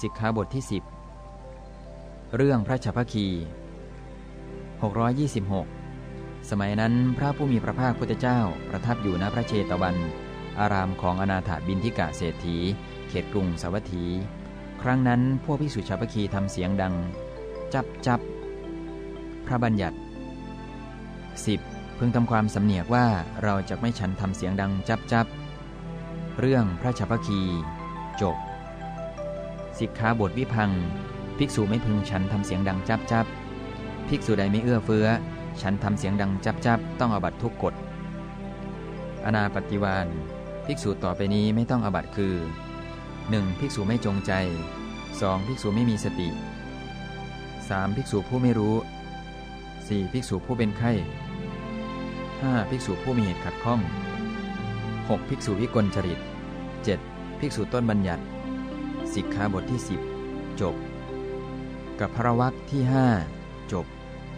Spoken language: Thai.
สิกขาบทที่ 10 เรื่องพระชพคี 626 สมัยนั้นพระผู้มีพระภาคพุทธเจ้าประทับอยู่ณพระเชตวัน อารามของอนาถาบินทิกะเศรษฐี เขตกรุงสาวัตถี ครั้งนั้นพวกภิกษุชาพคีทำเสียงดัง จับจับ พระบัญญัติ 10. พึงทำความสำเนียกว่าเราจะไม่ฉันทำเสียงดังจับจับ เรื่องพระชพคี จบ สิกขาบทวิพัง ภิกษุไม่พึงฉันทำเสียงดังจับจับภิกษุใดไม่เอื้อเฟื้อ ฉันทำเสียงดังจับจับต้องอบัตทุกกฎ อนาปฏิวานภิกษุต่อไปนี้ไม่ต้องอบัตคือ 1. ภิกษุไม่จงใจ 2. ภิกษุไม่มีสติ 3. ภิกษุผู้ไม่รู้ 4. ภิกษุผู้เป็นไข้ 5. ภิกษุผู้มีเหตุขัดข้อง 6. ภิกษุวิกลจริต 7. ภิกษุต้นบัญญัติ สิกขาบทที่ 10 จบ กับพระวักที่ 5 จบ